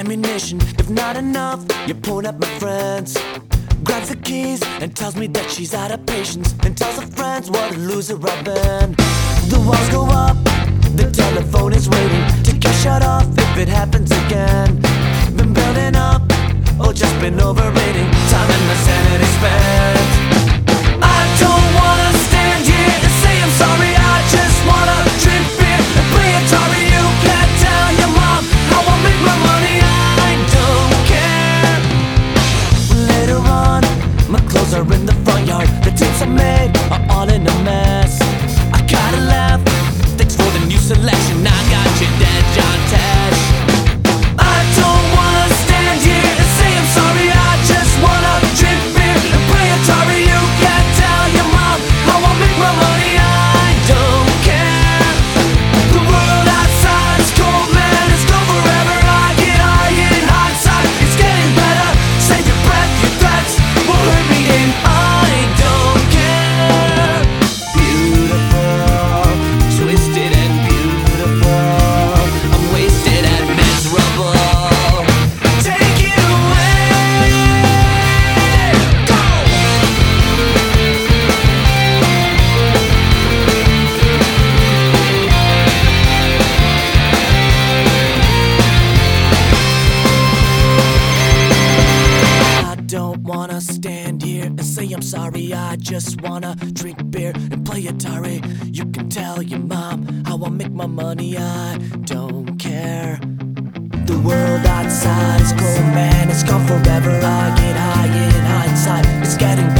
ammunition. If not enough, you point up my friends. Grabs the keys and tells me that she's out of patience. And tells her friends what a loser I've been. The walls go up, the telephone is waiting to get shut off if it happens again. Clothes are in the front yard. The tapes I made are all in a mess. Don't wanna stand here and say I'm sorry. I just wanna drink beer and play Atari. You can tell your mom how I make my money. I don't care. The world outside is cold, man. It's gone forever. I get high in